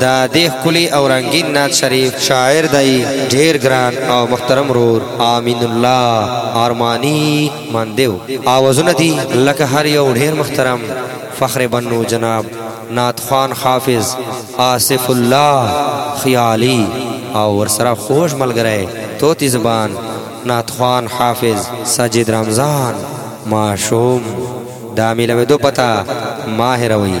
دا دې ښکلي او رنګین نعت شریف شاعر دی ډیر ګران او محترم رور امین الله ارمانی ماندیو اوازونه دي لکه هر یو ډیر محترم فخر بنو جناب نعت خان حافظ آصف الله خیالی او ورسره خوش ملګری توتی زبان نعت خان حافظ ساجد رمضان معشوم دا ملوي دو پتا ماهر وي